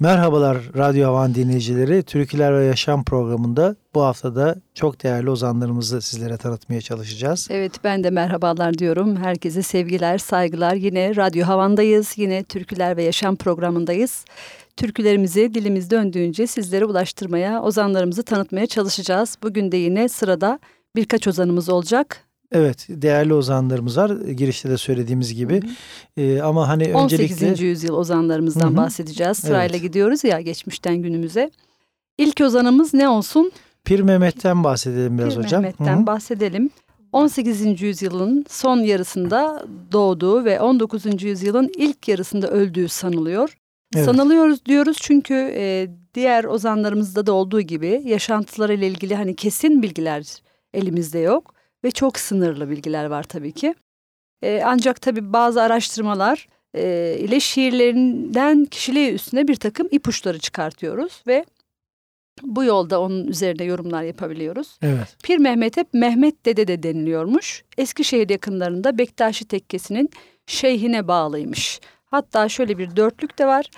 Merhabalar Radyo Havan dinleyicileri. Türküler ve Yaşam programında bu haftada çok değerli ozanlarımızı sizlere tanıtmaya çalışacağız. Evet ben de merhabalar diyorum. Herkese sevgiler, saygılar. Yine Radyo Havan'dayız. Yine Türküler ve Yaşam programındayız. Türkülerimizi dilimiz döndüğünce sizlere ulaştırmaya, ozanlarımızı tanıtmaya çalışacağız. Bugün de yine sırada birkaç ozanımız olacak. Evet, değerli ozanlarımız var. Girişte de söylediğimiz gibi. Ee, ama hani 18. öncelikle 18. yüzyıl ozanlarımızdan Hı-hı. bahsedeceğiz. Sırayla evet. gidiyoruz ya geçmişten günümüze. İlk ozanımız ne olsun? Pir Mehmet'ten bahsedelim biraz Pir hocam. Pir Mehmet'ten Hı-hı. bahsedelim. 18. yüzyılın son yarısında doğduğu ve 19. yüzyılın ilk yarısında öldüğü sanılıyor. Evet. Sanılıyoruz diyoruz çünkü e, diğer ozanlarımızda da olduğu gibi yaşantılarıyla ilgili hani kesin bilgiler elimizde yok ve çok sınırlı bilgiler var tabii ki. E, ancak tabii bazı araştırmalar e, ile şiirlerinden kişiliği üstüne bir takım ipuçları çıkartıyoruz ve bu yolda onun üzerine yorumlar yapabiliyoruz. Evet. Pir Mehmet hep Mehmet Dede de deniliyormuş. Eskişehir yakınlarında Bektaşi Tekkesi'nin şeyhine bağlıymış. Hatta şöyle bir dörtlük de var.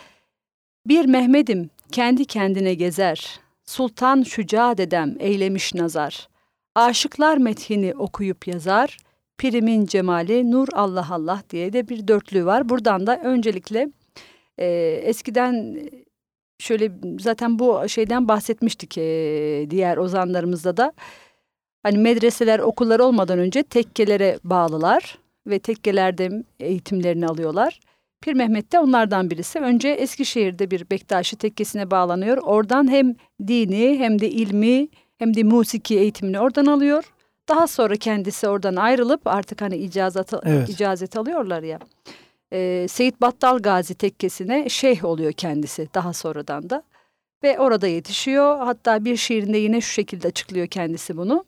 Bir Mehmet'im kendi kendine gezer. Sultan Şüca dedem eylemiş nazar. Aşıklar methini okuyup yazar. Pirimin cemali nur Allah Allah diye de bir dörtlüğü var. Buradan da öncelikle e, eskiden şöyle zaten bu şeyden bahsetmiştik e, diğer ozanlarımızda da. Hani medreseler okullar olmadan önce tekkelere bağlılar ve tekkelerde eğitimlerini alıyorlar. Pir Mehmet de onlardan birisi. Önce Eskişehir'de bir Bektaşi tekkesine bağlanıyor. Oradan hem dini hem de ilmi hem de musiki eğitimini oradan alıyor. Daha sonra kendisi oradan ayrılıp artık hani icazet, evet. icazet alıyorlar ya. E, Seyit Battal Gazi tekkesine şeyh oluyor kendisi daha sonradan da. Ve orada yetişiyor. Hatta bir şiirinde yine şu şekilde açıklıyor kendisi bunu.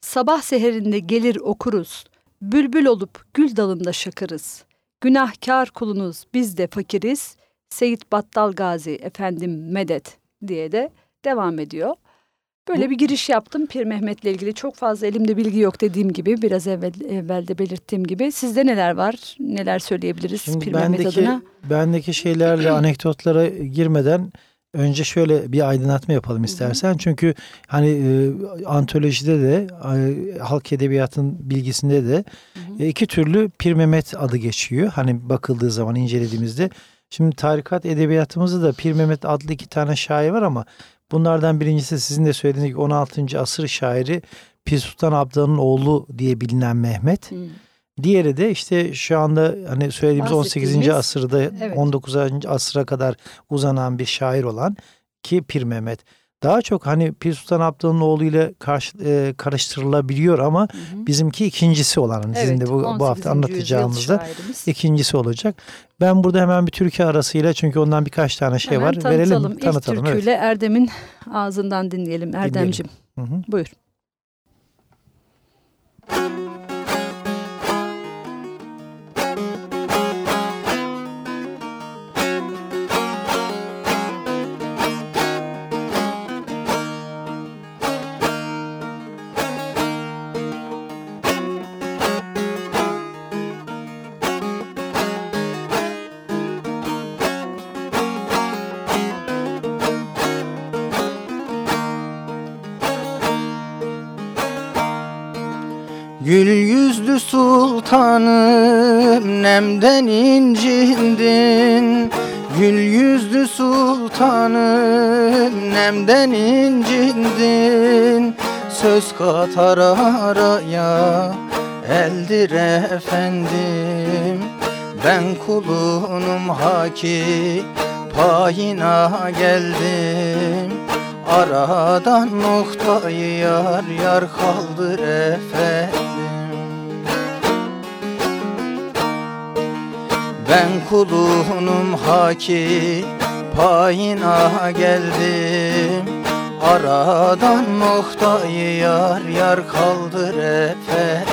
Sabah seherinde gelir okuruz. Bülbül olup gül dalında şakırız. Günahkar kulunuz biz de fakiriz. Seyit Battal Gazi efendim medet diye de devam ediyor. Böyle bir giriş yaptım Pir Mehmet'le ilgili. Çok fazla elimde bilgi yok dediğim gibi. Biraz evvel, evvelde belirttiğim gibi. Sizde neler var? Neler söyleyebiliriz Şimdi Pir bendeki, Mehmet adına? Bendeki şeylerle anekdotlara girmeden önce şöyle bir aydınlatma yapalım istersen. Çünkü hani e, antolojide de e, halk edebiyatın bilgisinde de e, iki türlü Pir Mehmet adı geçiyor. Hani bakıldığı zaman incelediğimizde. Şimdi tarikat edebiyatımızda da Pir Mehmet adlı iki tane şair var ama Bunlardan birincisi sizin de söylediğiniz gibi 16. asır şairi Pir Sultan Abdal'ın oğlu diye bilinen Mehmet. Hmm. Diğeri de işte şu anda hani söylediğimiz 18. asırda evet. 19. asıra kadar uzanan bir şair olan ki Pir Mehmet. Daha çok hani Pir Sultan Abdal'ın oğluyla karşı, e, karıştırılabiliyor ama hı hı. bizimki ikincisi olan evet, sizin de bu, bu hafta anlatacağımızda ikincisi olacak. Ben burada hemen bir türkü arasıyla çünkü ondan birkaç tane şey hemen var. Tanıtalım. Verelim, İlk tanıtalım. türküyle evet. Erdem'in ağzından dinleyelim. Erdem'cim buyur. Sultanım nemden incindin. Gül yüzlü sultanım nemden incindin. Söz katar araya eldir efendim. Ben kulunum haki payına geldim. Aradan noktayı yar yar kaldır efendim Ben kulunum haki payına geldim. Aradan noktayı yar yar kaldır efendim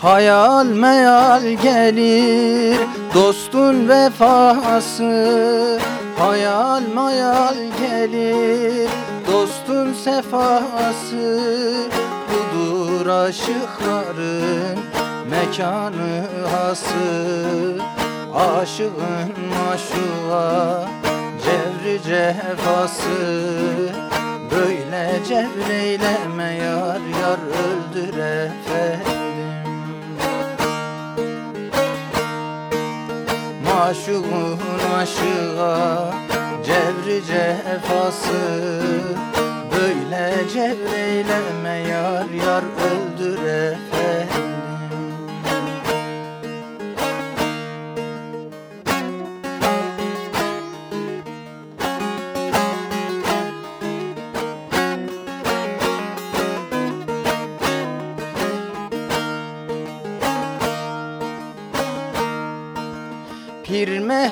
Hayal meyal gelir dostun vefası. Hayal mayal gelir dostun sefası. Budur aşıkların mekanı hası. Aşığın maşuğa cevri cefası Böyle cevreyleme yar yar öldür efendim Maşuğun aşığa cevri cefası. Böyle cevreyleme yar yar öldür efendim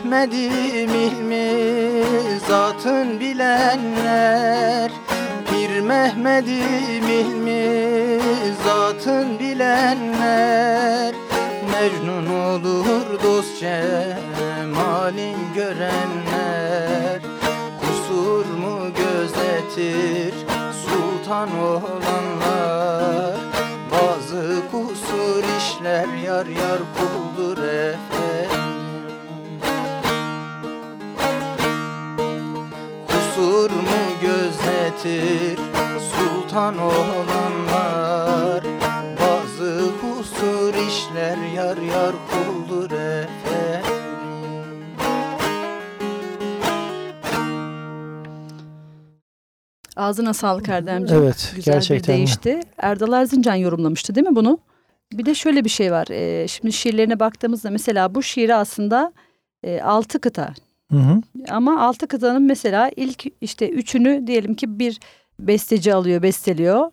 Mehmet'im ilmi zatın bilenler. Pir Mehmet'im ilmi zatın bilenler. Mecnun olur dost cemalin görenler. Kusur mu gözetir sultan olanlar? Bazı kusur işler yar yar kuldur efendim gözetir sultan olanlar Bazı kusur işler yar yar kuldur efendim Ağzına sağlık Erdemciğim. Evet Güzel gerçekten. bir değişti. Erdal Erzincan yorumlamıştı değil mi bunu? Bir de şöyle bir şey var. Ee, şimdi şiirlerine baktığımızda mesela bu şiiri aslında e, altı kıta. Hı hı. Ama altı kıtanın mesela ilk işte üçünü diyelim ki bir besteci alıyor, besteliyor.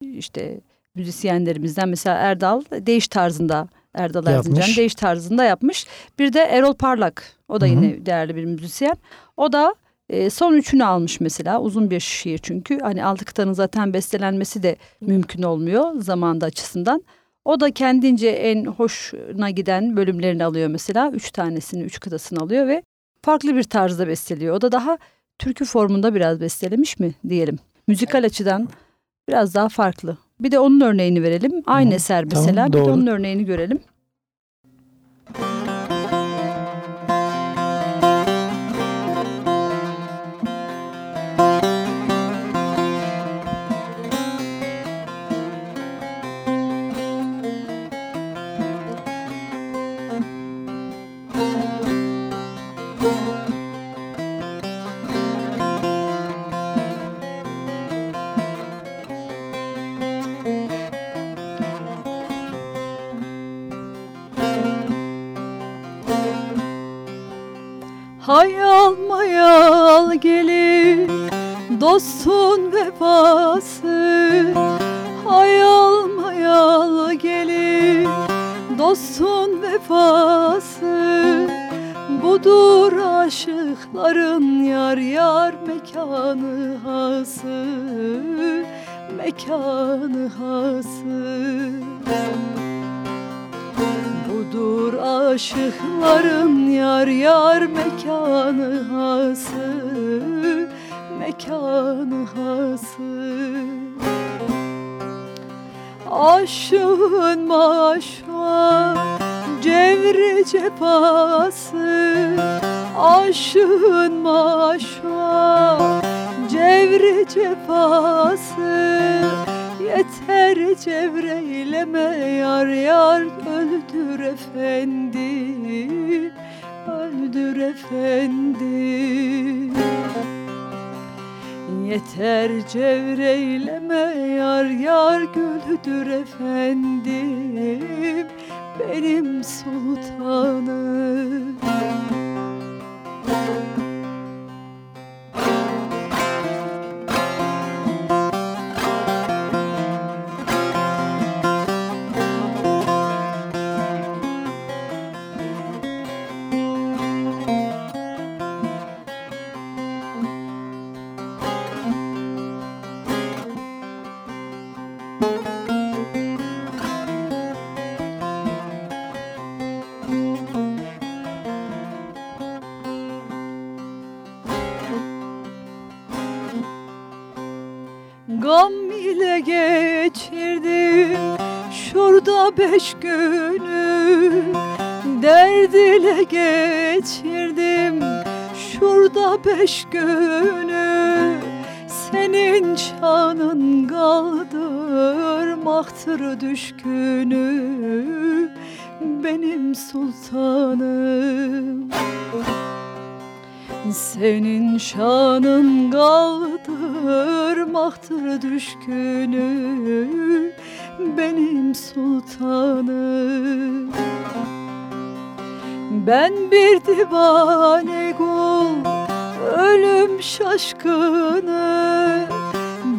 İşte müzisyenlerimizden mesela Erdal değiş tarzında Erdal Erzincan değiş tarzında yapmış. Bir de Erol Parlak o da Hı hı. yine değerli bir müzisyen. O da e, son üçünü almış mesela uzun bir şiir çünkü hani altı kıtanın zaten bestelenmesi de mümkün olmuyor zamanda açısından. O da kendince en hoşuna giden bölümlerini alıyor mesela. Üç tanesini, üç kıtasını alıyor ve farklı bir tarzda besteliyor. O da daha türkü formunda biraz bestelemiş mi diyelim. Müzikal açıdan biraz daha farklı. Bir de onun örneğini verelim. Aynı Hı, eser tamam, mesela. bir de onun örneğini görelim. Dostun vefası Hayal mayal gelir dostun vefası. Budur aşıkların yar yar mekanı hası Mekanı hası. Budur aşıkların hası Aşığın maşa cevri cepası. Aşığın maşa cevri cepası. Yeter cevreyleme yar yar öldür efendim Öldür efendim Yeter cevreyleme yar yar güldür efendim benim sultanım geçirdim. Şurada beş günü Senin şanın kaldırmaktır düşkünü Benim sultanım. Senin şanın kaldırmaktır düşkünü benim sultanım Ben bir divane kul ölüm şaşkını.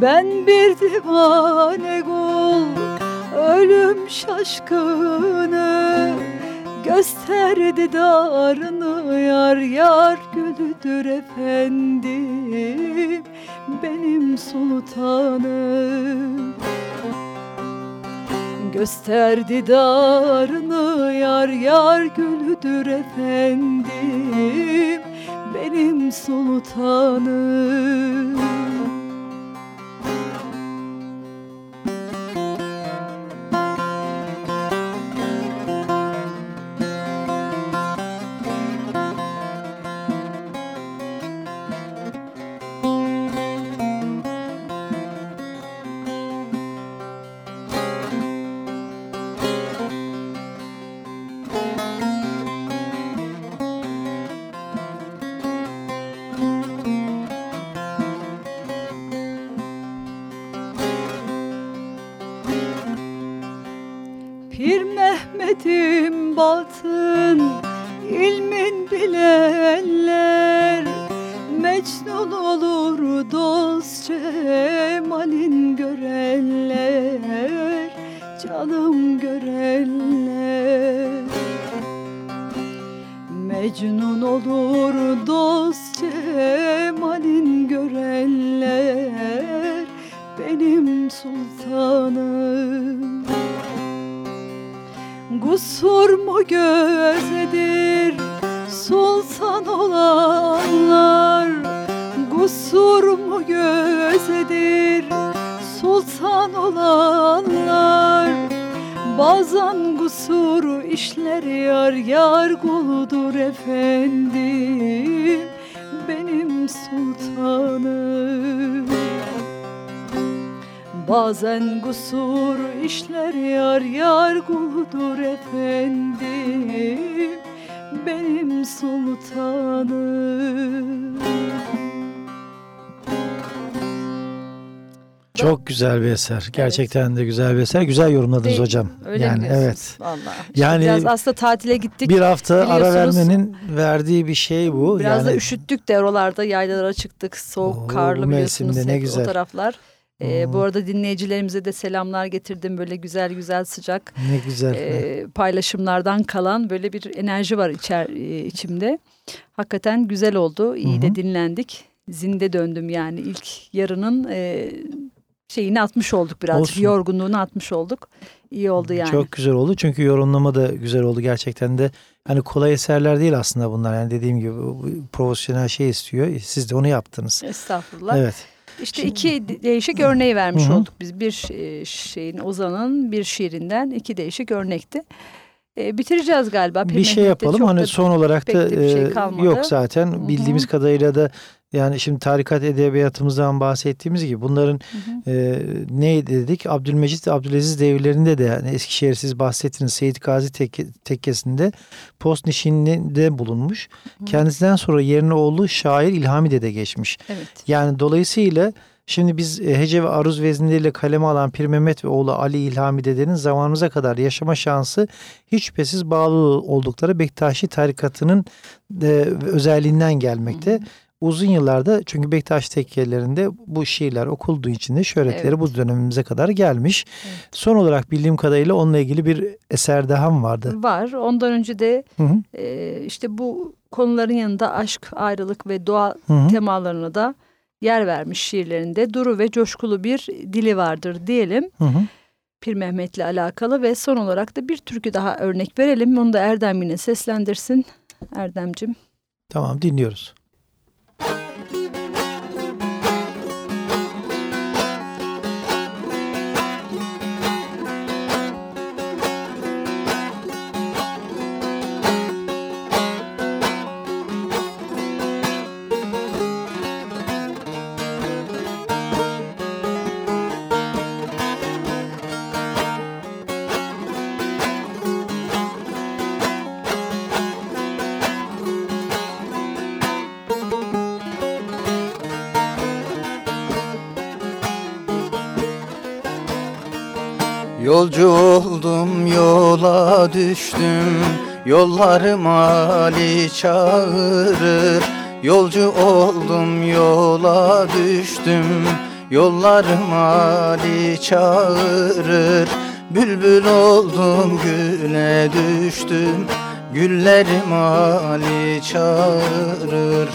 Ben bir divane kul ölüm şaşkını. Gösterdi darını yar yar gülüdür efendim Benim sultanım. Gösterdi darını yar yar gülüdür efendim Benim sultanım gözedir sultan olanlar. Bazen kusuru işler yar yar kuldur efendim. Benim sultanım. Bazen kusur işler yar yar kuldur efendim. Benim sultanım Çok güzel bir eser. Gerçekten de güzel bir eser. Güzel yorumladınız Değil hocam. Öyle yani mi evet. Vallahi. İşte Yani biraz aslında tatile gittik. Bir hafta ara vermenin verdiği bir şey bu. Biraz yani da üşüttük de oralarda yaylalara çıktık. Soğuk, Oo, karlı biliyorsunuz ne güzel. o taraflar. Ee, bu arada dinleyicilerimize de selamlar getirdim. Böyle güzel güzel sıcak ne güzel. e, paylaşımlardan kalan böyle bir enerji var içer e, içimde. Hakikaten güzel oldu. İyi hı. de dinlendik. Zinde döndüm yani ilk yarının e, şeyini atmış olduk birazcık. Olsun. Yorgunluğunu atmış olduk. İyi oldu yani. Çok güzel oldu çünkü yorumlama da güzel oldu gerçekten de. Hani kolay eserler değil aslında bunlar. Yani dediğim gibi profesyonel şey istiyor. Siz de onu yaptınız. Estağfurullah. Evet. İşte Şimdi- iki değişik örneği vermiş Hı olduk biz. Bir e, şeyin Ozan'ın bir şiirinden iki değişik örnekti. E, bitireceğiz galiba. bir Pir şey Mehmet'te yapalım. çok Hani son olarak da bir şey e, kalmadı. yok zaten hı. bildiğimiz kadarıyla da yani şimdi tarikat edebiyatımızdan bahsettiğimiz gibi bunların Hı hı. e, ne dedik? Abdülmecit ve Abdülaziz devirlerinde de yani Eskişehir siz bahsettiniz Seyit Gazi tekke, tekkesinde post nişininde bulunmuş. Hı. Kendisinden sonra yerine oğlu şair İlhami de geçmiş. Evet. Yani dolayısıyla Şimdi biz e, hece ve aruz veznileriyle kaleme alan Pir Mehmet ve oğlu Ali İlhami dedenin zamanımıza kadar yaşama şansı hiç şüphesiz bağlı oldukları Bektaşi tarikatının e, özelliğinden gelmekte. Hı hı. Uzun yıllarda çünkü Bektaş tekkelerinde bu şiirler okulduğu için de şöhretleri evet. bu dönemimize kadar gelmiş. Evet. Son olarak bildiğim kadarıyla onunla ilgili bir eser daha mı vardı? Var. Ondan önce de hı hı. E, işte bu konuların yanında aşk, ayrılık ve doğa hı hı. temalarına da yer vermiş şiirlerinde duru ve coşkulu bir dili vardır diyelim. Hı hı. Pir Mehmet'le alakalı ve son olarak da bir türkü daha örnek verelim. Onu da Erdem yine seslendirsin. Erdemcim. Tamam dinliyoruz. you Yolcu oldum yola düştüm. Yollarım Ali çağırır. Yolcu oldum yola düştüm. Yollarım Ali çağırır. Bülbül oldum güle düştüm. Güllerim Ali çağırır.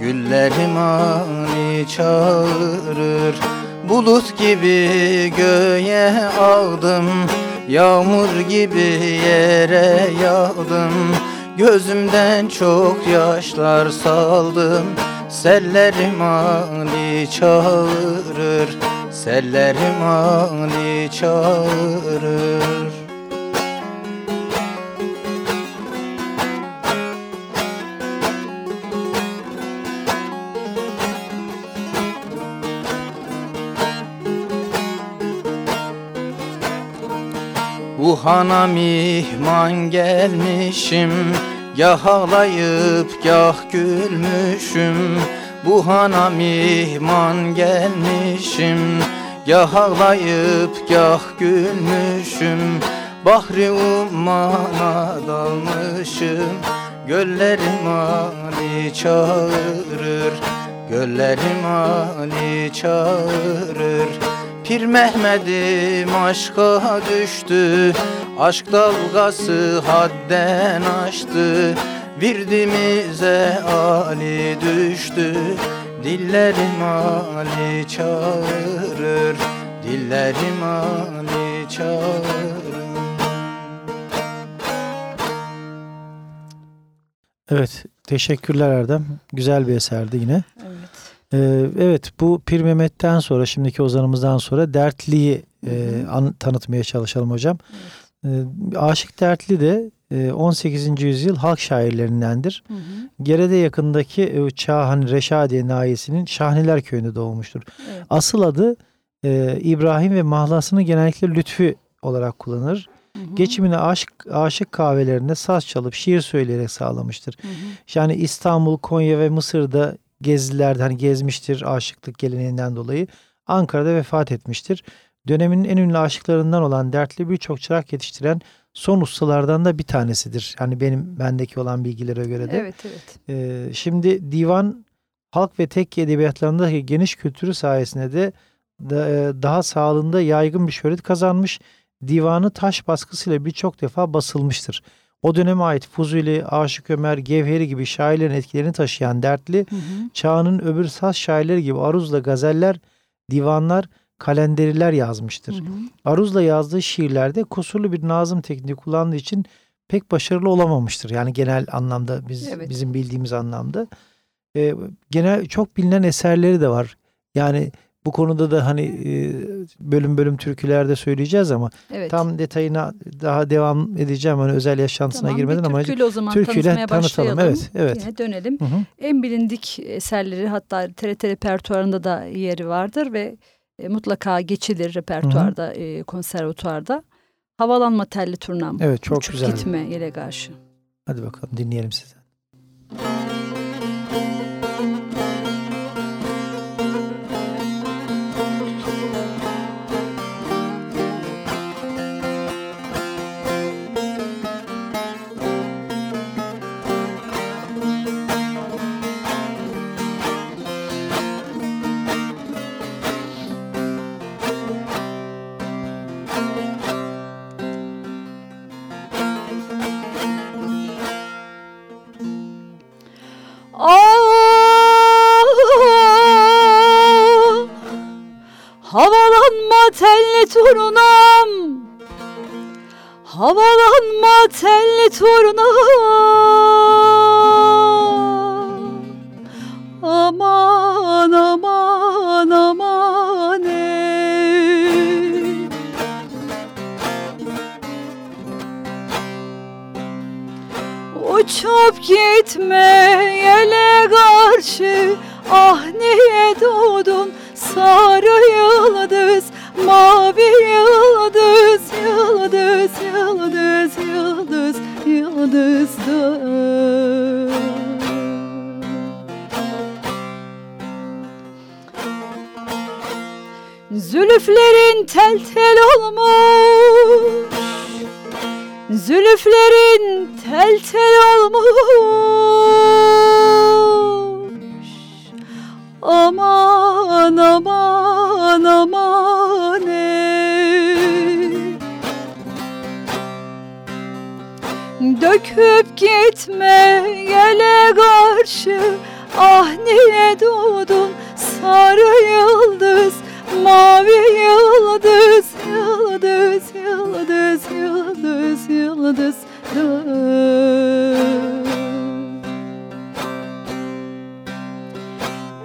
Güllerim Ali çağırır Bulut gibi göğe aldım Yağmur gibi yere yağdım. Gözümden çok yaşlar saldım Sellerim Ali çağırır Sellerim Ali çağırır Bu hana mihman gelmişim Gah ağlayıp gah gülmüşüm. Bu hana mihman gelmişim Gah ağlayıp gah gülmüşüm. Bahri ummana dalmışım Göllerim Ali çağırır Göllerim Ali çağırır Pir Mehmet'im aşka düştü Aşk dalgası hadden aştı Virdimize Ali düştü Dillerim Ali çağırır Dillerim Ali çağırır Evet, teşekkürler Erdem. Güzel bir eserdi yine. Ee, evet bu Pir Mehmet'ten sonra şimdiki ozanımızdan sonra Dertli'yi e, an, tanıtmaya çalışalım hocam. Evet. Ee, Aşık Dertli de e, 18. yüzyıl halk şairlerindendir. Hı hı. Gerede yakındaki e, Çağhan Reşadiye nahiyesinin Şahniler köyünde doğmuştur. Evet. Asıl adı e, İbrahim ve mahlasını genellikle Lütfü olarak kullanır. Hı hı. Geçimini aşık, aşık kahvelerinde saz çalıp şiir söyleyerek sağlamıştır. Hı hı. Yani İstanbul, Konya ve Mısır'da gezilerde hani gezmiştir aşıklık geleneğinden dolayı. Ankara'da vefat etmiştir. Dönemin en ünlü aşıklarından olan dertli birçok çırak yetiştiren son ustalardan da bir tanesidir. Yani benim bendeki olan bilgilere göre de. Evet evet. Ee, şimdi divan halk ve tekke edebiyatlarındaki geniş kültürü sayesinde de e, daha sağlığında yaygın bir şöhret kazanmış. Divanı taş baskısıyla birçok defa basılmıştır. O döneme ait Fuzuli, Aşık Ömer, Gevheri gibi şairlerin etkilerini taşıyan Dertli, hı hı. çağının öbür saz şairleri gibi Aruz'la gazeller, divanlar, kalenderiler yazmıştır. Hı hı. Aruz'la yazdığı şiirlerde kusurlu bir nazım tekniği kullandığı için pek başarılı olamamıştır. Yani genel anlamda biz evet. bizim bildiğimiz anlamda. Ee, genel çok bilinen eserleri de var. Yani bu konuda da hani e, bölüm bölüm türkülerde söyleyeceğiz ama evet. tam detayına daha devam edeceğim. Hani özel yaşantısına tamam, girmeden ama türküyle o zaman türküyle tanıtalım. Evet, evet. Yine dönelim. Hı hı. En bilindik eserleri hatta TRT repertuarında da yeri vardır ve e, mutlaka geçilir repertuarda, hı hı. E, konservatuarda. Havalanma telli turnam. Evet, çok Uçup güzel. Gitme yele karşı. Hadi bakalım dinleyelim sizi. telli torunam Havalanma telli torunam Aman aman aman ey Uçup gitme yele karşı Ah Zülüflerin tel tel olmuş. Zülüflerin tel tel olmuş. Aman aman aman ey Döküp gitme yele karşı. Ah niye doğdun sarı yıldız Mavi yıldız, yıldız, yıldız, yıldız, yıldız,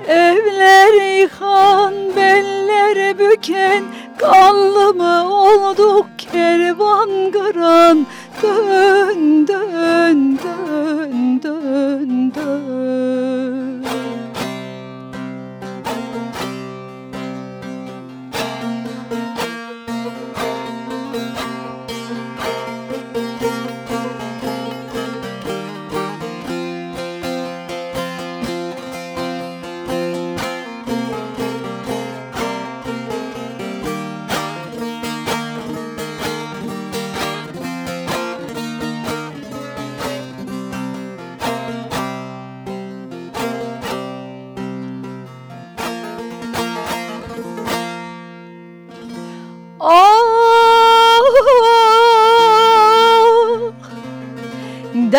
Evler yıkan, beller büken Kanlı mı olduk kervan kıran? Dön, dön,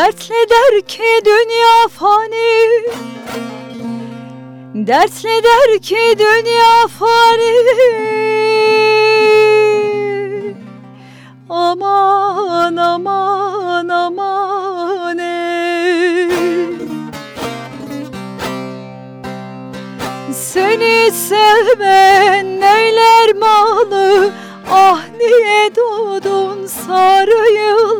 Dertle der ki dünya fani. Dertle der ki dünya fani. Aman aman aman ey Seni sevmen neyler malı? Ah niye doğdun sarı yıldız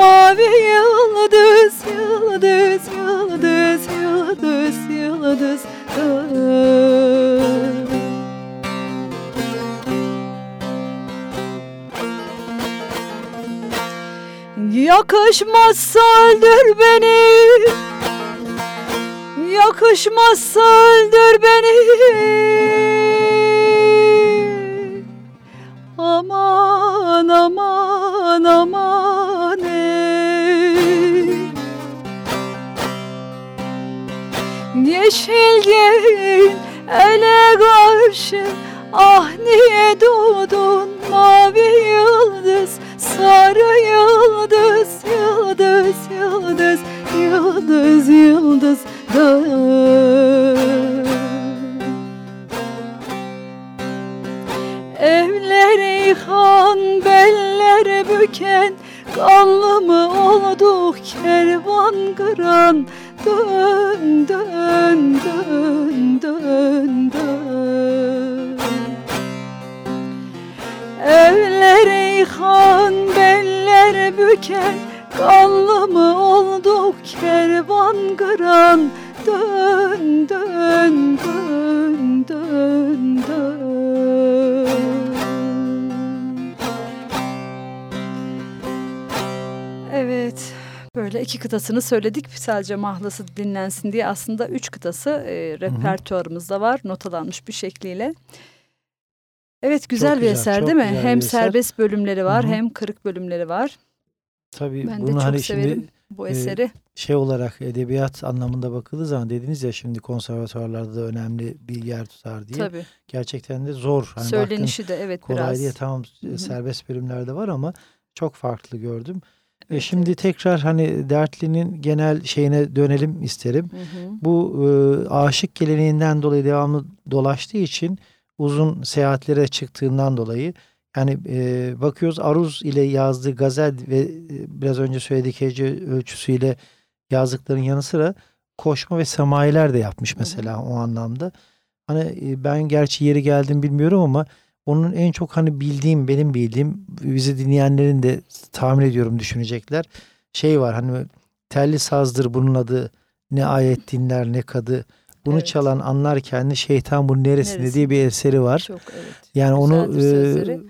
Mavi yıldız, yıldız, yıldız, yıldız, yıldız, yıldız. Yakışmazsa öldür beni. Yakışmazsa öldür beni. Aman aman aman Yeşilgin ele karşı Ah niye doğdun mavi yıldız Sarı yıldız, yıldız, yıldız, yıldız, yıldız dön. Evleri yıkan, beller büken Kanlı mı olduk kervan kıran Dön, dön, dön, dön, dön Evleri yıkan, beller büken Kanlı mı olduk kervan kıran? Dön, dön, dön, dön, dön böyle iki kıtasını söyledik. Sadece mahlası dinlensin diye aslında üç kıtası e, repertuarımızda var. Notalanmış bir şekliyle. Evet güzel Çok bir güzel, eser değil mi? Hem eser. serbest bölümleri var Hı hı. hem kırık bölümleri var. Tabii Ben de bunu çok hani severim şimdi bu e, eseri. şey olarak edebiyat anlamında bakıldığı zaman dediniz ya şimdi konservatuvarlarda da önemli bir yer tutar diye. Tabii. Gerçekten de zor. Hani baktın, Söylenişi de evet kolay biraz. diye tamam Hı hı. serbest bölümlerde var ama çok farklı gördüm. Evet, şimdi tekrar hani Dertli'nin genel şeyine dönelim isterim. Hı hı. Bu e, aşık geleneğinden dolayı devamlı dolaştığı için uzun seyahatlere çıktığından dolayı yani e, bakıyoruz Aruz ile yazdığı gazel ve e, biraz önce söylediği hece ölçüsüyle yazdıkların yanı sıra koşma ve semayiler de yapmış mesela hı hı. o anlamda. Hani e, ben gerçi yeri geldim bilmiyorum ama onun en çok hani bildiğim benim bildiğim bizi dinleyenlerin de tahmin ediyorum düşünecekler. Şey var hani telli sazdır bunun adı ne ayet dinler ne kadı. Bunu evet. çalan anlar kendi şeytan bunun neresinde Neresi? diye bir eseri var. Çok evet. Yani Güzeldir onu sözleri.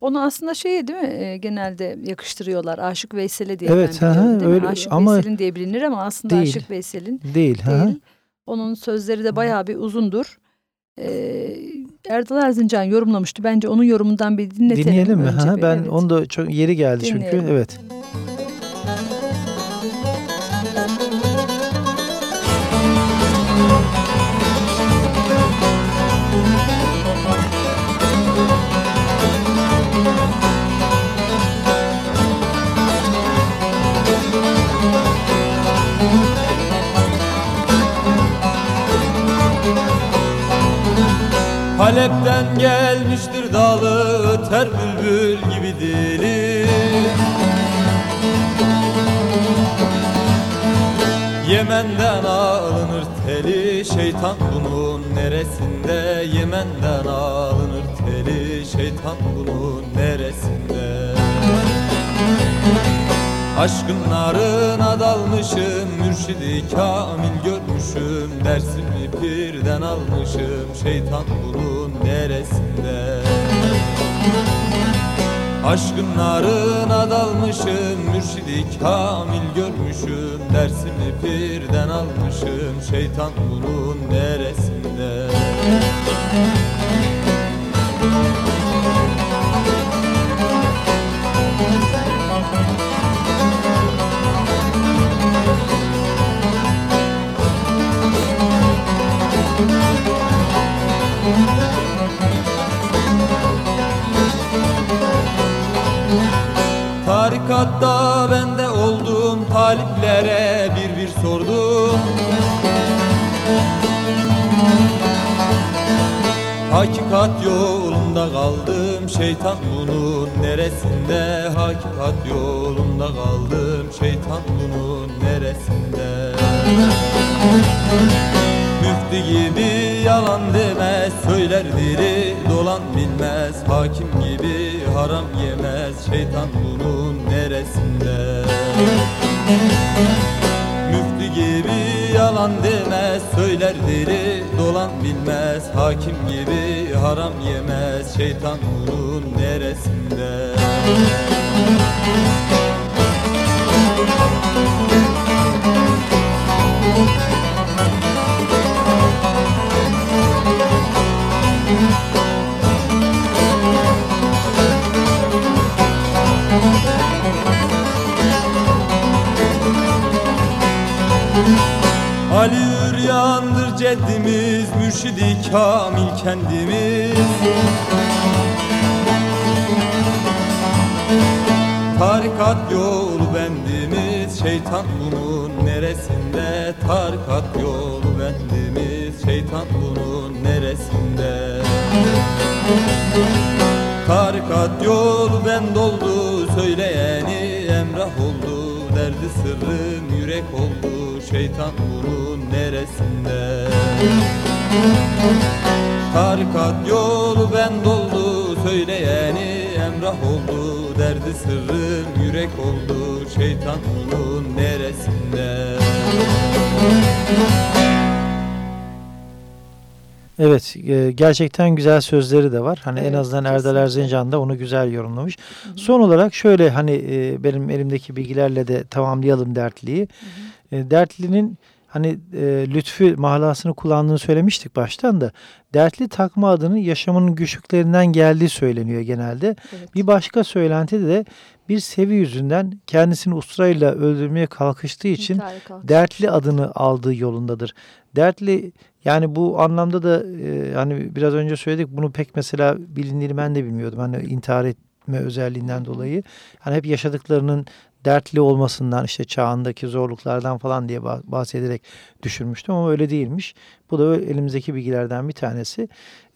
Onu aslında şey değil mi e, genelde yakıştırıyorlar Aşık Veysel'e diye evet, ben biliyorum, değil öyle, mi? Aşık ama Veysel'in diye bilinir ama aslında değil, Aşık Veysel'in değil. değil. Onun sözleri de bayağı bir uzundur. Ee, Erdal Erzincan yorumlamıştı. Bence onun yorumundan bir dinletelim. Dinleyelim mi? Ha, ben evet. onu da çok yeri geldi Dinleyelim. çünkü. Evet. Halep'ten gelmiştir dalı ter bülbül gibi dili. Yemen'den alınır teli şeytan bunun neresinde? Yemen'den alınır teli şeytan bunun neresinde? Aşkın narına dalmışım Mürşidi kamil görmüşüm Dersimi pirden almışım Şeytan bunun neresinde? Aşkın narına dalmışım Mürşidi kamil görmüşüm Dersimi pirden almışım Şeytan bunun neresinde Tarikatta bende oldum taliplere bir bir sordum. Hakikat yolunda kaldım şeytan bunun neresinde? Hakikat yolunda kaldım şeytan bunun neresinde Müftü gibi yalan demez Söyler diri dolan bilmez. Hakim gibi haram yemez Şeytan bunun neresinde? Müftü gibi yalan demez Söyler diri dolan bilmez. Hakim gibi haram yemez Şeytan bunun neresinde Ali Üryan'dır ceddimiz Mürşidi Kamil kendimiz. Tarikat yolu bendimiz Şeytan bunun neresinde? Tarikat yolu bendimiz Şeytan bunun neresinde Tarikat yolu bend oldu Söyleyeni emrah oldu. Derdi sırrım yürek oldu şeytan bunun neresinde? Tarikat yolu ben doldu söyleyeni emrah oldu. Derdi sırrım yürek oldu şeytan bunun neresinde Evet e, gerçekten güzel sözleri de var. Hani evet, en azından Erdal Erzincan da onu güzel yorumlamış. Hı hı. Son olarak şöyle hani e, benim elimdeki bilgilerle de tamamlayalım dertliyi. Hı hı. E, dertlinin hani e, lütfü mahlasını kullandığını söylemiştik baştan da dertli takma adının yaşamının güçlüklerinden geldiği söyleniyor genelde. Evet. Bir başka söylenti de bir sevi yüzünden kendisini usturayla öldürmeye kalkıştığı için dertli adını aldığı yolundadır. Dertli yani bu anlamda da e, hani biraz önce söyledik bunu pek mesela bilindiğini ben de bilmiyordum. Hani intihar et etme özelliğinden dolayı hani hep yaşadıklarının dertli olmasından işte çağındaki zorluklardan falan diye bahsederek düşürmüştüm ama öyle değilmiş. Bu da elimizdeki bilgilerden bir tanesi.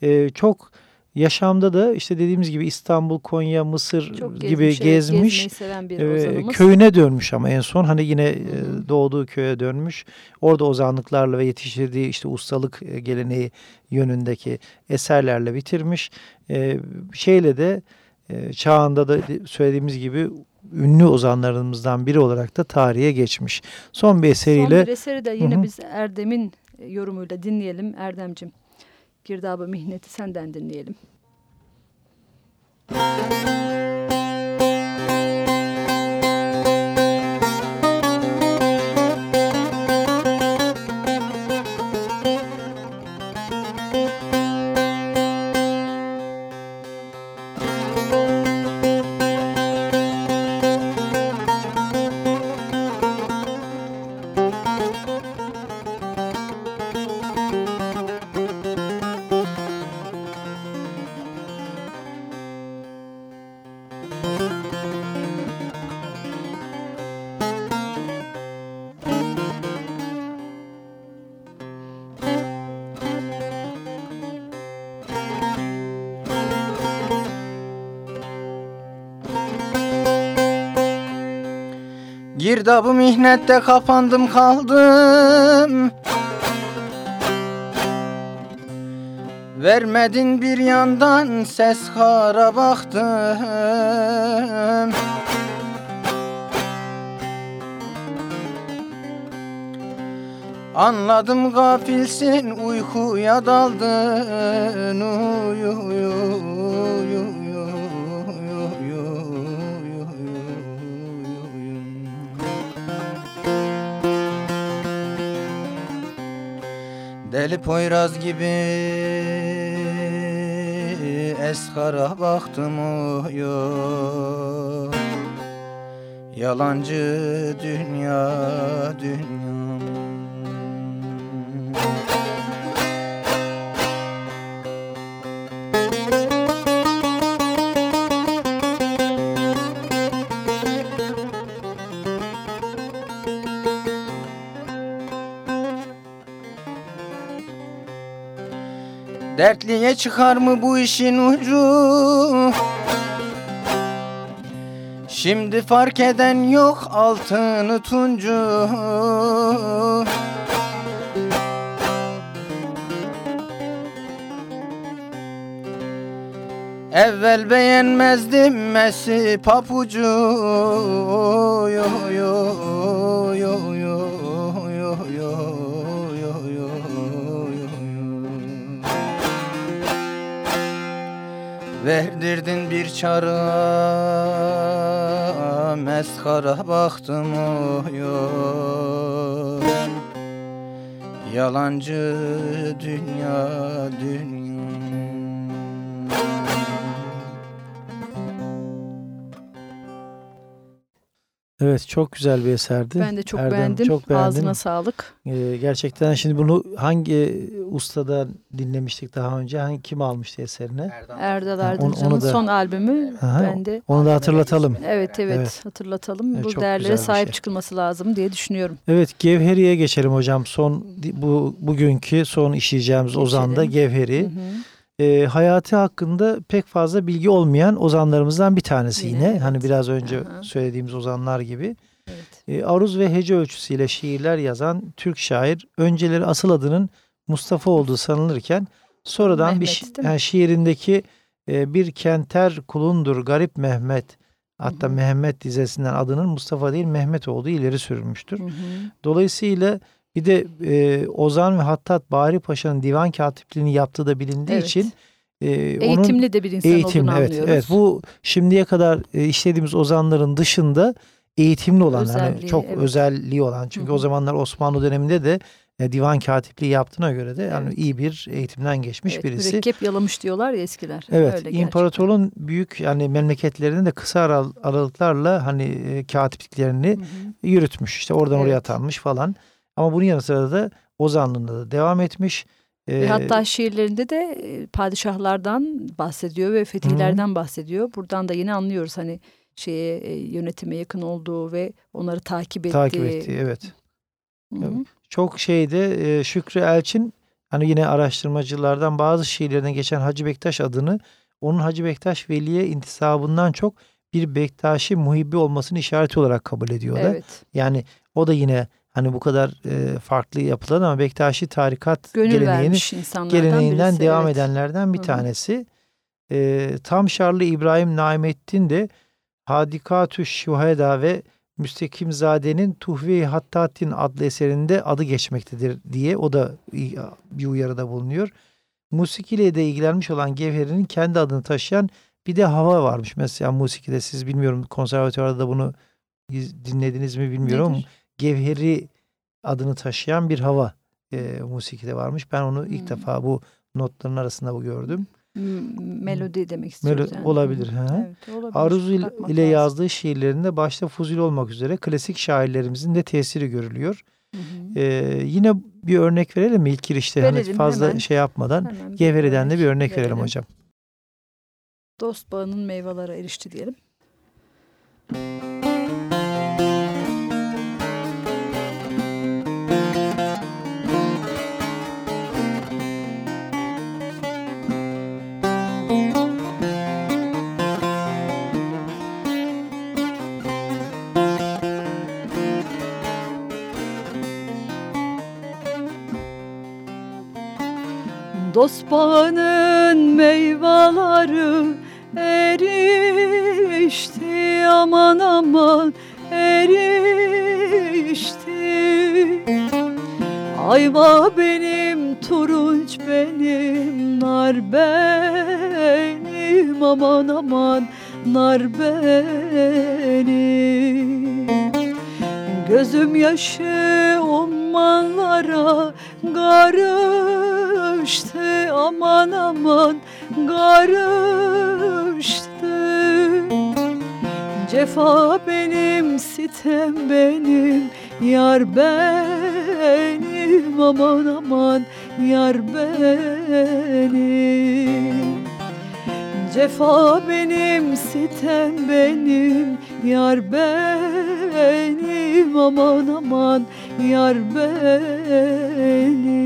Ee, çok yaşamda da işte dediğimiz gibi İstanbul, Konya, Mısır çok gibi gezmiş, gezmiş. bir ee, köyüne dönmüş ama en son hani yine e, doğduğu köye dönmüş. Orada ozanlıklarla ve yetiştirdiği işte ustalık e, geleneği yönündeki eserlerle bitirmiş. Şeyle de e, çağında da söylediğimiz gibi ünlü ozanlarımızdan biri olarak da tarihe geçmiş. Son bir eseriyle... Son bir eseri de yine Hı -hı. biz Erdem'in yorumuyla dinleyelim. Erdem'cim Girdabı Mihneti senden dinleyelim. Müzik Girdabı mihnette kapandım kaldım. Vermedin bir yandan ses kara baktım. Anladım gafilsin uykuya daldın. Uyu uyu uyu Deli Poyraz gibi eskara baktım uyuyor Yalancı dünya dünya Dertliye çıkar mı bu işin ucu? Şimdi fark eden yok altını tuncu. Evvel beğenmezdim mesi papucu. Yo yo Verdirdin bir çara Meskara baktım uyuyor Yalancı dünya dünya Evet çok güzel bir eserdi. Ben de çok Erdem, beğendim. Çok beğendim. Ağzına sağlık. Ee, gerçekten şimdi bunu hangi ustadan dinlemiştik daha önce? Hangi kim almıştı eserini? Erdal, Erdemcan'ın son albümü. Aha, ben de. Onu da hatırlatalım. Evet evet, evet. hatırlatalım. Evet, Bu değerlere sahip şey. çıkılması lazım diye düşünüyorum. Evet Gevheri'ye geçelim hocam. Son bu bugünkü son işleyeceğimiz Geçelim. Ozan'da Gevheri. Hı hı e, hayatı hakkında pek fazla bilgi olmayan ozanlarımızdan bir tanesi yine. yine. Evet. Hani biraz önce Aha. söylediğimiz ozanlar gibi. Evet. E, aruz ve hece ölçüsüyle şiirler yazan Türk şair önceleri asıl adının Mustafa olduğu sanılırken sonradan Mehmet, bir yani şiirindeki e, bir kenter kulundur garip Mehmet hatta hı hı. Mehmet dizesinden adının Mustafa değil Mehmet olduğu ileri sürülmüştür. Hı hı. Dolayısıyla bir de e, Ozan ve Hattat Bahri Paşa'nın divan katipliğini yaptığı da bilindiği evet. için e, eğitimli onun, de bir insan eğitimli, olduğunu evet, anlıyoruz. Evet, bu şimdiye kadar e, işlediğimiz ozanların dışında eğitimli olan, hani özelliği, hani çok evet. özelliği olan. Çünkü Hı-hı. o zamanlar Osmanlı döneminde de e, divan katipliği yaptığına göre de yani evet. iyi bir eğitimden geçmiş evet, birisi. Mürekkep yalamış diyorlar ya eskiler. Evet, Öyle imparatorluğun gerçekten. büyük yani memleketlerinde de kısa aralıklarla hani e, katipliklerini Hı-hı. yürütmüş. İşte oradan evet. oraya atanmış falan. Ama bunun yanı sıra da Ozanlığında da devam etmiş. Ee, ve hatta şiirlerinde de padişahlardan bahsediyor ve fetihlerden hı. bahsediyor. Buradan da yine anlıyoruz hani şeye e, yönetime yakın olduğu ve onları takip ettiği. Takip ettiği evet. Hı hı. Çok şeyde e, Şükrü Elçin hani yine araştırmacılardan bazı şiirlerine geçen Hacı Bektaş adını onun Hacı Bektaş Veli'ye intisabından çok bir Bektaşi muhibbi olmasını işareti olarak kabul ediyorlar. Evet. Yani o da yine hani bu kadar e, farklı yapılan ama Bektaşi tarikat Gönül geleneğini geleneğinden birisi. devam evet. edenlerden bir Hı hı. tanesi. E, Tam Şarlı İbrahim Naimettin de Hadikatü Şuheda ve Müstekimzade'nin Tuhve-i Hattatin adlı eserinde adı geçmektedir diye o da bir uyarıda bulunuyor. Musikiyle de ilgilenmiş olan Gevheri'nin kendi adını taşıyan bir de hava varmış. Mesela musikide siz bilmiyorum konservatuvarda da bunu dinlediniz mi bilmiyorum Nedir? Gevheri adını taşıyan bir hava e, musikide varmış. Ben onu ilk Hmm. defa bu notların arasında bu gördüm. M- melodi demek istiyoruz. Melo- yani. olabilir, hı hı. Evet, olabilir. Arzu ile- lazım. yazdığı şiirlerinde başta Fuzuli olmak üzere klasik şairlerimizin de tesiri görülüyor. Hı hı. Ee, yine bir örnek verelim mi ilk girişte hani Verelim, fazla hemen. şey yapmadan Hemen bir Gevheri'den de bir örnek verelim verelim. hocam. Dost bağının meyvelere erişti diyelim. Dost meyveleri erişti aman aman erişti. Ayva benim, turunç benim, nar benim aman aman nar benim. Gözüm yaşı ummanlara karıştı aman aman karıştı Cefa benim sitem benim yar benim aman aman yar benim Cefa benim, sitem benim, yar benim, aman aman, yar benim.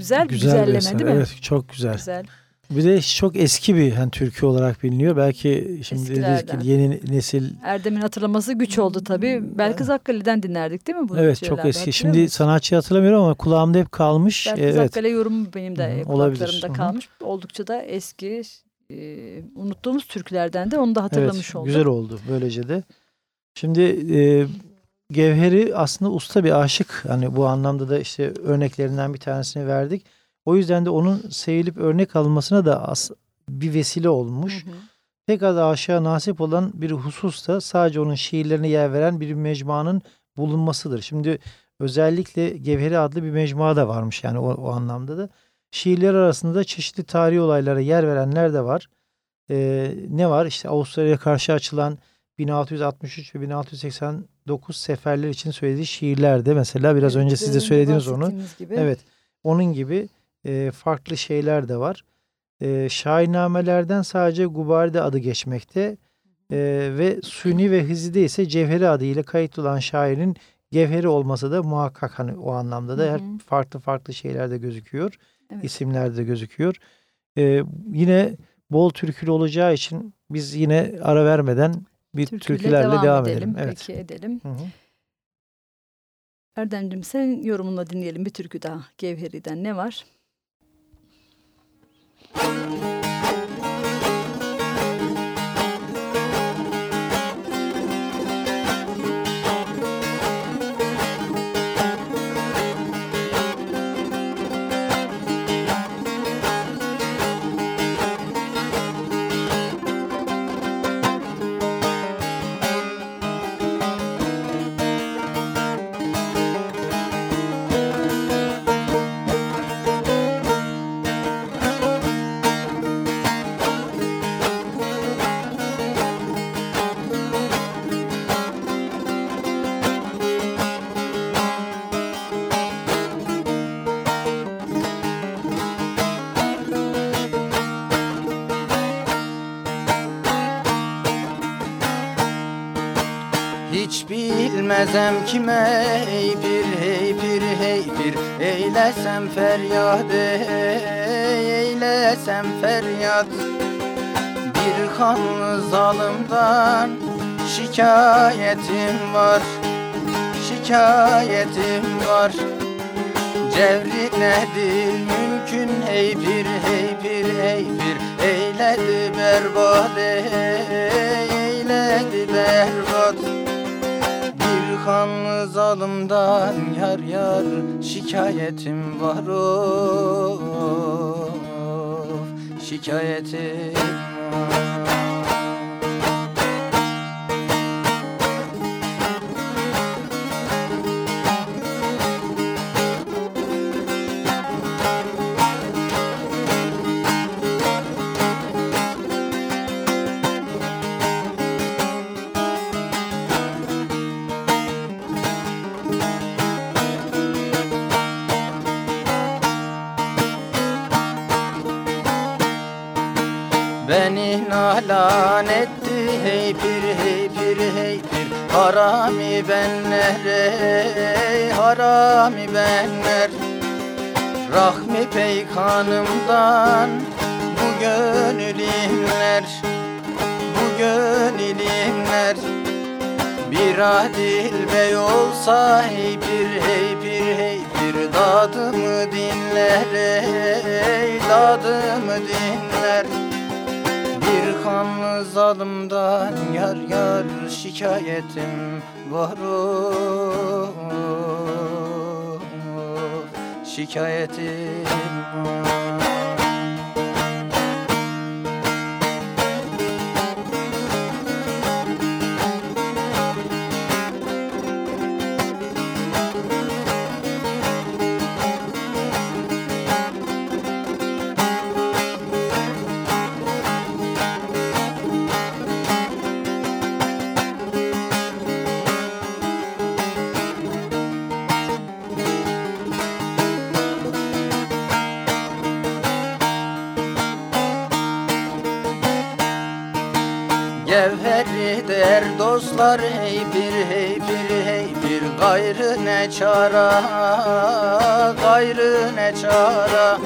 Güzel Güzel güzelleme değil mi? Evet çok güzel. Güzel. Bir de çok eski bir hani türkü olarak biliniyor. Belki şimdi ki yeni nesil Erdem'in hatırlaması güç oldu tabii. Belkıs Hakkali'den dinlerdik değil mi bu evet çok eski. Şimdi musun? sanatçıyı hatırlamıyorum ama kulağımda hep kalmış. Belkıs evet. Hakkali yorumu benim de Hı, olabilir. kulaklarımda Hı hı. kalmış. Oldukça da eski e, unuttuğumuz türkülerden de onu da hatırlamış evet, olduk. Güzel oldu böylece de. Şimdi e, Gevheri aslında usta bir aşık. Hani bu anlamda da işte örneklerinden bir tanesini verdik. O yüzden de onun sevilip örnek alınmasına da as bir vesile olmuş. Hı hı. Pek az aşığa nasip olan bir husus da sadece onun şiirlerine yer veren bir mecmuanın bulunmasıdır. Şimdi özellikle Gevheri adlı bir mecmua da varmış yani o, o anlamda da. Şiirler arasında çeşitli tarihi olaylara yer verenler de var. Ee, ne var? İşte Avustralya'ya karşı açılan 1663 ve dokuz seferler için söylediği şiirlerde mesela biraz önce siz de söylediğiniz onu. Gibi. Evet. Onun gibi e, farklı şeyler de var. E, şairnamelerden sadece Gubari'de adı geçmekte. E, ve Suni ve Hizide ise Cevheri adıyla kayıtlı olan şairin Gevheri olması da muhakkak hani o anlamda da Hı hı. her farklı farklı şeylerde gözüküyor. Evet. isimlerde gözüküyor. E, yine bol türkülü olacağı için biz yine ara vermeden bir Türküyle türkülerle devam, edelim. Evet. Peki edelim. Hı hı. Erdemciğim sen yorumunla dinleyelim bir türkü daha Gevheri'den ne var? Hiç bilmezem kime hey bir hey bir hey bir Eylesem feryat ey, eylesem feryat. Bir kanlı zalimden şikayetim var Şikayetim var. Cevri nedir mümkün? Hey bir hey bir hey bir Eyledi berbat ey, eyledi berbat kanlı zalimden yar yar şikayetim var of şikayetim var. Harami benler Rahmi peykanımdan bu gönül Bu gönül Bir adil bey olsa hey pir hey pir hey pir Dadımı dinler ey dadımı dinler bir kanlı zalimden yar yar şikayetim var. Of Şikayetim var dostlar hey bir hey bir hey bir. Gayrı ne çara gayrı ne çara.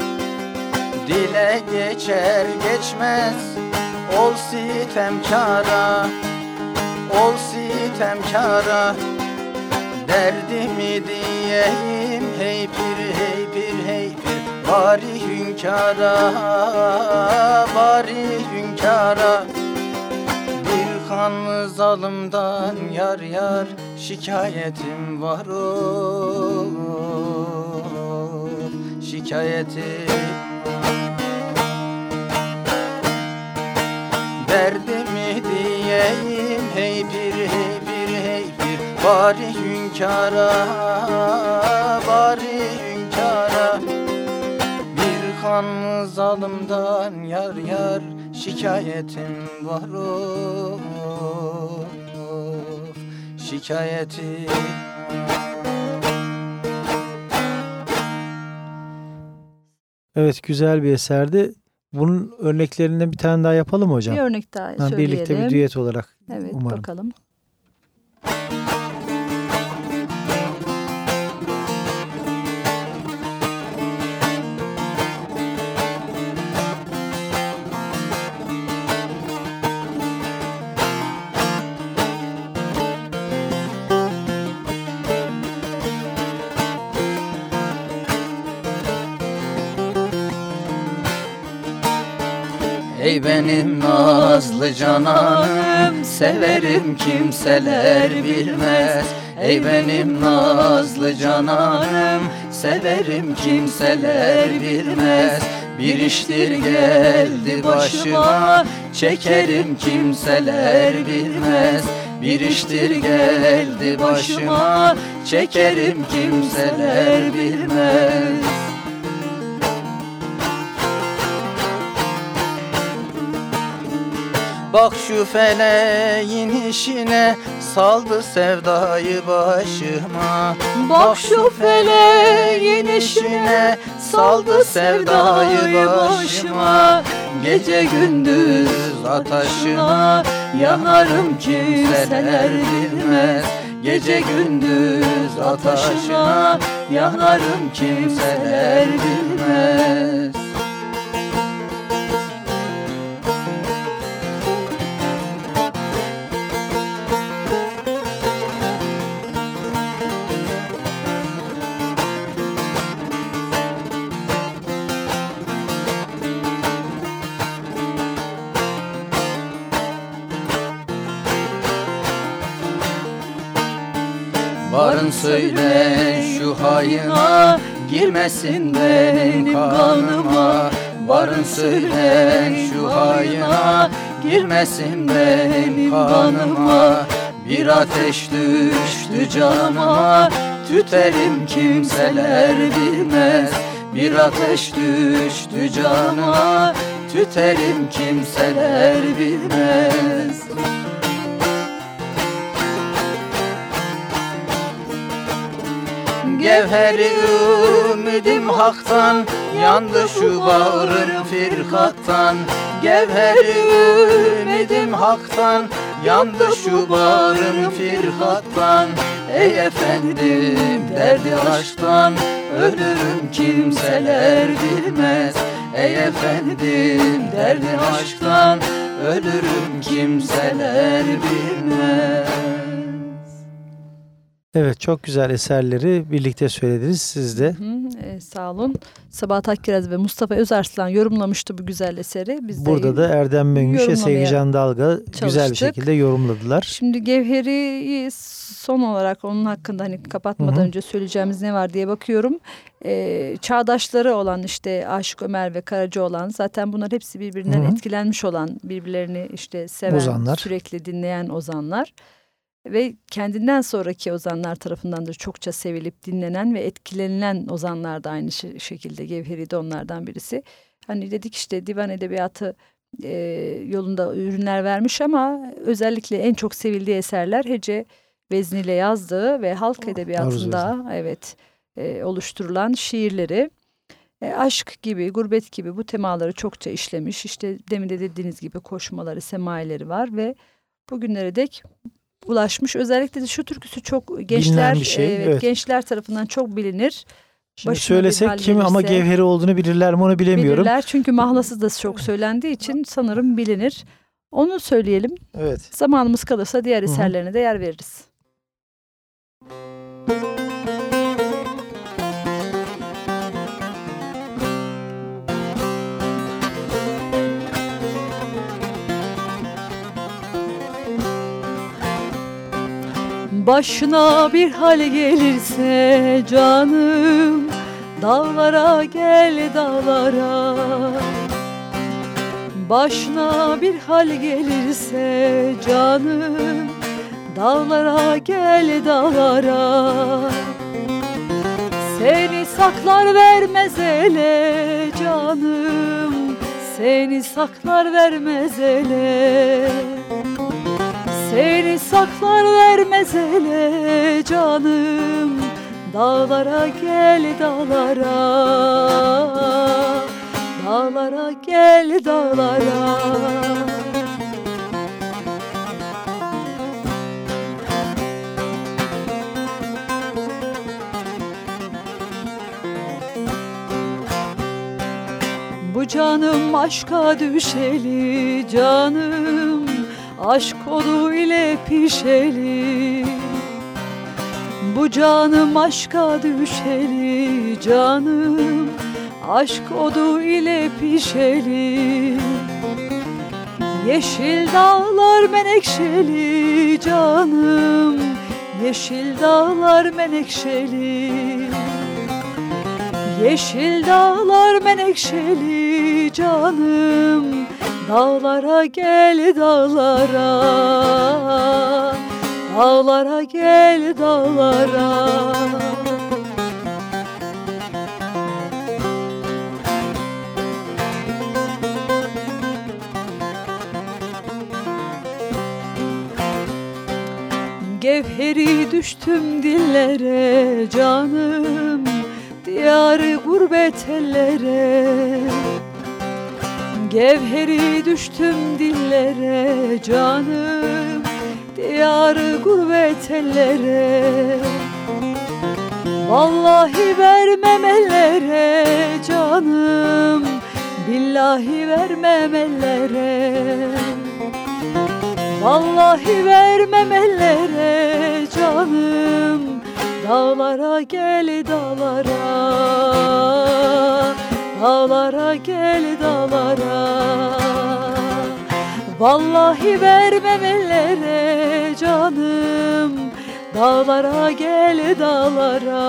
Dile geçer geçmez ol sitemkara Ol sitemkara Derdimi diyeyim hey pir hey pir hey pir Bari hünkara bari hünkara bir kanlı zalimden yar yar şikayetim var of şikayetim Derdimi diyeyim? Hey bir hey bir hey bir Bari hünkara bari hünkara Bir kanlı zalimden yar yar şikayetim var of şikayeti Evet güzel bir eserdi. Bunun örneklerinden bir tane daha yapalım mı hocam? Bir örnek daha Ha, söyleyelim. birlikte bir düet olarak Evet umarım. bakalım. Ey benim nazlı cananım Severim kimseler bilmez. Ey benim nazlı cananım Severim kimseler bilmez. Bir iştir geldi başıma Çekerim kimseler bilmez. Bir iştir geldi başıma Çekerim kimseler bilmez Bak şu feleğin işine saldı sevdayı başıma. Bak şu feleğin işine saldı sevdayı başıma. Gece gündüz ataşına yanarım kimseler bilmez. Gece gündüz ataşına yanarım kimseler bilmez söyle şu hayına Girmesin benim kanıma. Varın söyle şu hayına Girmesin benim kanıma. Bir ateş düştü canıma Tüterim kimseler bilmez. Bir ateş düştü canıma Tüterim kimseler bilmez Gevheri ümidim haktan Yandı şu bağrım firkattan Gevheri ümidim haktan Yandı şu bağrım firkattan Ey efendim derdi aşktan Ölürüm kimseler bilmez. Ey efendim derdi aşktan Ölürüm kimseler bilmez Evet çok güzel eserleri birlikte söylediniz siz de. Hı, e, sağ olun. Sabahat Akkiraz ve Mustafa Özarslan yorumlamıştı bu güzel eseri. Biz de Burada da Erdem Mengüş ve Sevgican Dalga güzel bir çalıştık. şekilde yorumladılar. Şimdi Gevheri'yi son olarak onun hakkında hani kapatmadan Hı hı. önce söyleyeceğimiz ne var diye bakıyorum. Ee, çağdaşları olan işte Aşık Ömer ve Karaca olan zaten bunlar hepsi birbirinden Hı hı. etkilenmiş olan birbirlerini işte seven Ozanlar. sürekli dinleyen ozanlar. Ve kendinden sonraki ozanlar tarafından da çokça sevilip dinlenen ve etkilenilen ozanlar da aynı şe- şekilde Gevheri de onlardan birisi. Hani dedik işte divan edebiyatı e, yolunda ürünler vermiş ama özellikle en çok sevildiği eserler hece vezniyle yazdığı ve halk edebiyatında evet e, oluşturulan şiirleri. E, aşk gibi, gurbet gibi bu temaları çokça işlemiş. İşte demin de dediğiniz gibi koşmaları, semaileri var ve bugünlere dek ulaşmış. Özellikle de şu türküsü çok gençler şey, evet, evet. gençler tarafından çok bilinir. Şimdi Başına söylesek kim ama Gevheri olduğunu bilirler mi onu bilemiyorum. Bilirler çünkü mahlası da çok söylendiği için sanırım bilinir. Onu söyleyelim. Evet. Zamanımız kalırsa diğer Hı hı. eserlerine de yer veririz. Başına bir hal gelirse canım Dağlara gel dağlara. Başına bir hal gelirse canım Dağlara gel dağlara. Seni saklar vermez ele canım Seni saklar vermez ele Seni saklar vermez ele canım. Dağlara gel dağlara. Dağlara gel dağlara. Bu canım aşka düşeli canım Aşk odu ile pişeli Bu canım aşka düşeli canım Aşk odu ile pişeli Yeşil dağlar menekşeli. Canım Yeşil dağlar menekşeli. Yeşil dağlar menekşeli. Canım Dağlara gel dağlara. Dağlara gel dağlara. Gevheri düştüm dillere canım Diyarı gurbet ellere Gevheri düştüm dillere canım Diyarı gurbet ellere. Vallahi vermem ellere canım Billahi vermem ellere Vallahi vermem ellere canım Dağlara gel dağlara Dağlara gel dağlara. Vallahi vermem ellere canım. Dağlara gel dağlara.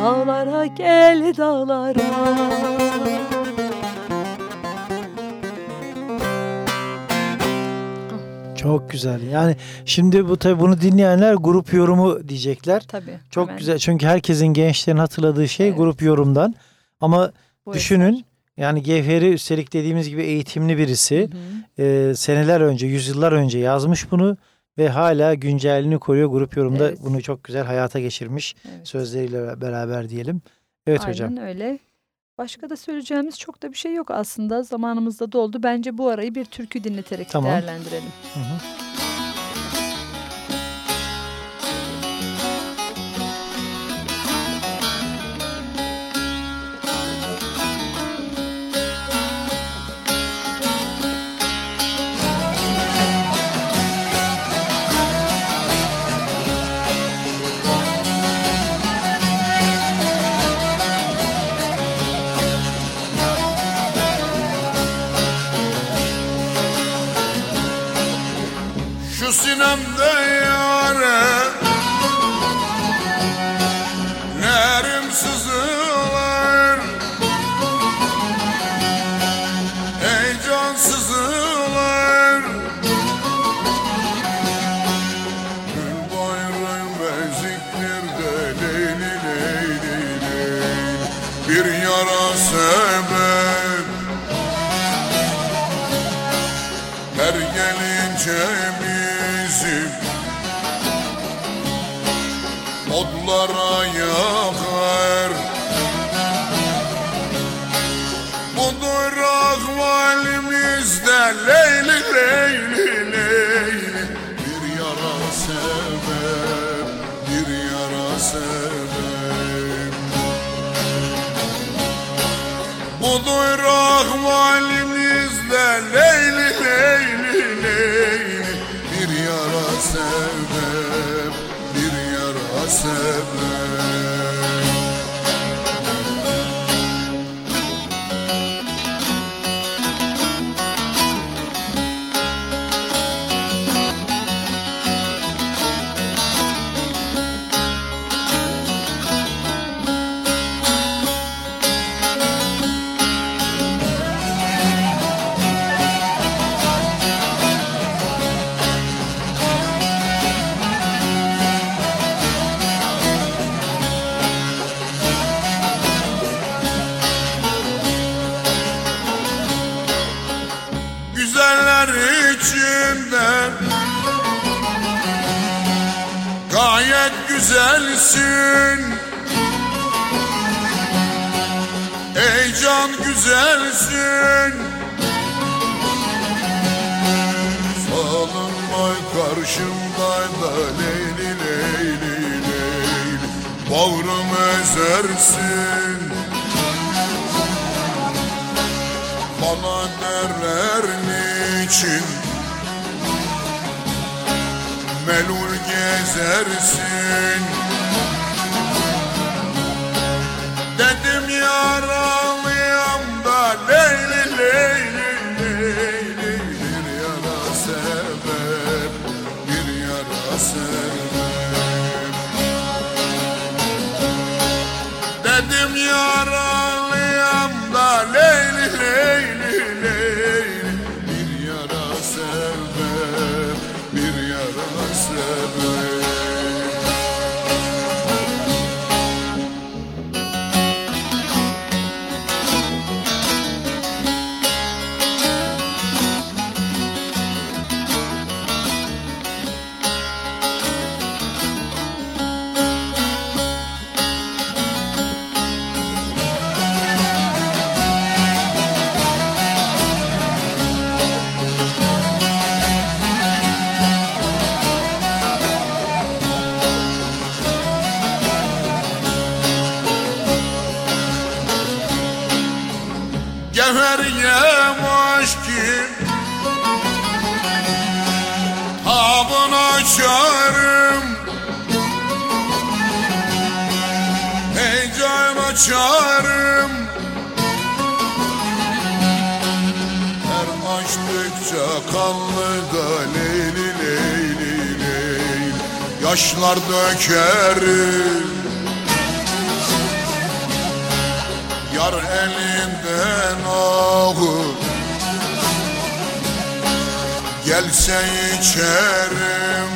Dağlara gel dağlara Çok güzel. Yani şimdi bu tabii bunu dinleyenler grup yorumu diyecekler. Tabii. Çok hemen güzel. Çünkü herkesin gençlerin hatırladığı şey Evet. grup yorumdan. Ama bu düşünün eser. yani Gevheri üstelik dediğimiz gibi eğitimli birisi. Hı hı. Ee, seneler önce, yüzyıllar önce yazmış bunu ve hala güncelliğini koruyor. Grup yorumda Evet. bunu çok güzel hayata geçirmiş Evet. sözleriyle beraber diyelim. Evet Aynen hocam. öyle. Başka da söyleyeceğimiz çok da bir şey yok aslında. Zamanımızda doldu. Bence bu arayı bir türkü dinleterek Tamam. değerlendirelim. Hı hı. Ahvalimizde Leyli leyli leyli. Bir yara sebep Bir yara sebep Budur ahvalimizde Leyli leyli leyli. Bir yara sebep Bir yara sebep güzelsin Salınmay karşımda da leyli leyli leyli. Bağrım ezersin. Bana derler niçin? Melul gezersin yara Dökerim Yar elinden ağı Gelse içerim.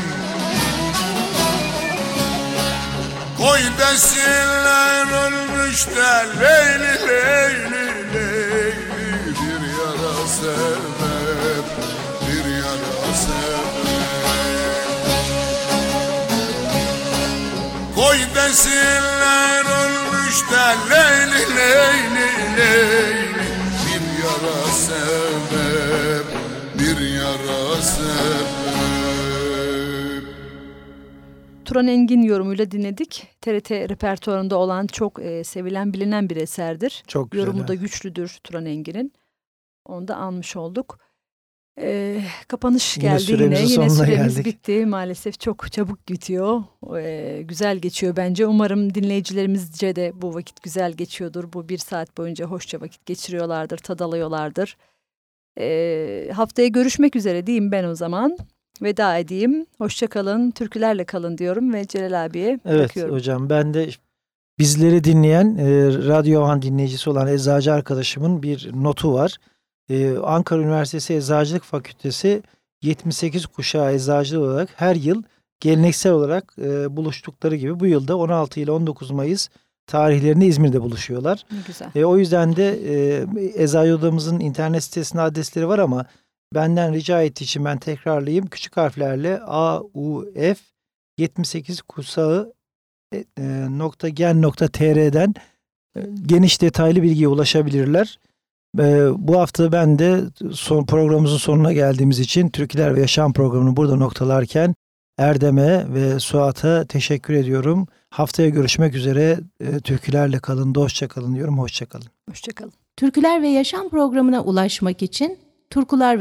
Koy desinler ölmüş de leyli Koy desinler ölmüş de Leyli leyli leyli Bir yara sebep Bir yara sebep Turan Engin yorumuyla dinledik. TRT repertuarında olan çok e, sevilen bilinen bir eserdir. Çok güzel. Yorumu da güçlüdür Turan Engin'in. Onu da almış olduk. Ee, kapanış Yine geldi yine. Yine süremiz geldik. bitti. Maalesef çok çabuk bitiyor. Ee, güzel geçiyor bence. Umarım dinleyicilerimizce de bu vakit güzel geçiyordur. Bu bir saat boyunca hoşça vakit geçiriyorlardır, tad alıyorlardır. Ee, haftaya görüşmek üzere diyeyim ben o zaman. Veda edeyim. Hoşça kalın, türkülerle kalın diyorum ve Celal abiye Evet bakıyorum. hocam ben de bizleri dinleyen e, Radyo Havan dinleyicisi olan eczacı arkadaşımın bir notu var. E, Ankara Üniversitesi Eczacılık Fakültesi 78 kuşağı eczacı olarak her yıl geleneksel olarak e, buluştukları gibi bu yılda 16 ile 19 Mayıs tarihlerinde İzmir'de buluşuyorlar. Güzel. E, o yüzden de e, Eczacı Odamızın internet sitesinde adresleri var ama benden rica ettiği için ben tekrarlayayım. Küçük harflerle A, U, F 78 kuşağı e, e, nokta gen nokta tr'den e, geniş detaylı bilgiye ulaşabilirler. E, bu hafta ben de son programımızın sonuna geldiğimiz için Türküler ve Yaşam programını burada noktalarken Erdem'e ve Suat'a teşekkür ediyorum. Haftaya görüşmek üzere. E, türkülerle kalın, dostça kalın diyorum. Hoşça kalın. Hoşça kalın. Türküler ve Yaşam programına ulaşmak için Turkular